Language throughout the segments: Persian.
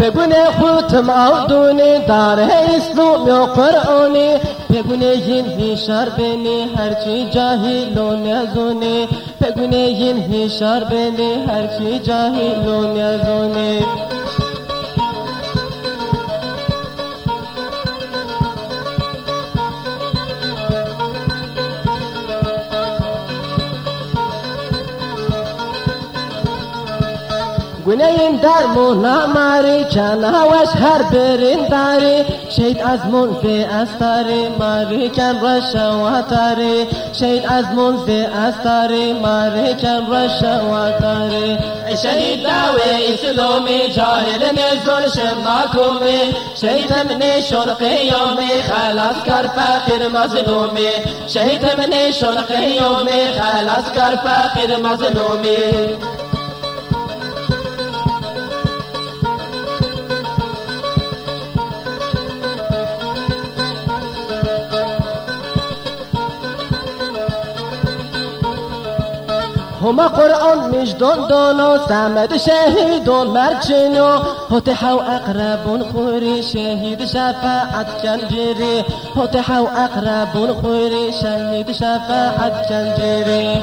بگونه خوتم او دونه داره اسلام یا قرآنه بگونه این هیشار بینه هرچی جن ہی بگونه این ہر بینه هرچی جاهلون یزونه نزونی گناهیم در مونا ماری چند هواش هر برین داری. شید از منفی استاری ماری کن رشواتاری شید از منفی استاری ماری کن رشواتاری شهید دعوه اسلامی جاهل نزول شماکومی شهید من شرق یومی خلاص کر فقیر مظلومی. شهید من شرق یومی خلاص کر فقیر مظلومی. هما قرآن مجدون دونو سمد شهيدون مرجنو فتحوا أقرب خوري شهيد شفاعة كنجري فتحوا أقرب خوري شهيد شفاعة كنجري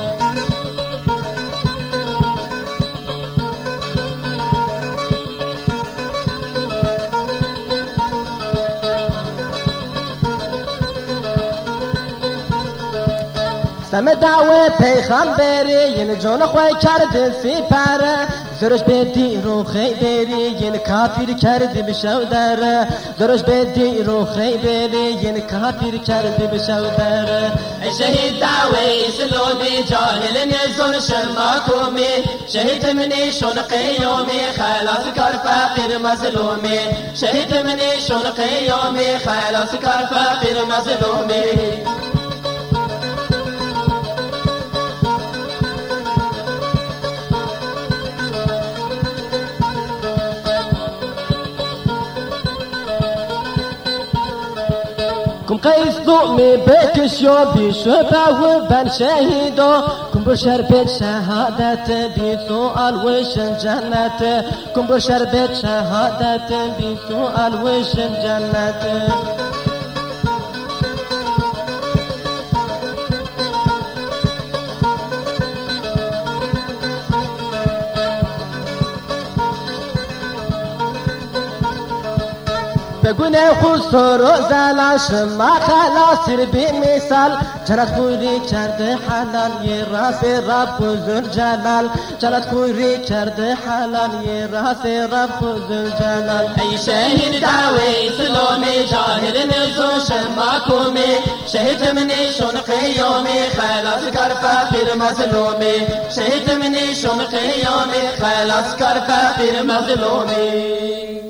سم دعوه پیغمبری ین جان خواه کرد سپره زرش به دیرو خیبری ین کافر کرد بشودره زرش به دیرو خیبری ین کافر کرد بشودره شهید دعوه اسلامی جاهل نزول شماکومی شهید منی شون قیومی خلاص کر فقیر مظلومی. شهید منی شون قیومی خلاص کر فقیر مظلومی. كم قيس ضؤمي بك شوبي شفا بن شهيدو كم بشر بيت شهادة بسؤال وش الجنة كم بشر بيت شهادة بسؤال وش الجنة بگونه خسر و زلاش ما خلاص بی مثال. جنت خوری کرده حلال یه راس رب زل جلال. جنت خوری کرده حلال یه راس رب زل جلال. ای شهید دعوه اسلامی جاهل نزو شماکومی شهید منی شون قیومی خلاص کر فقیر مظلومی شهید منی شون قیومی خلاص کر فقیر مظلومی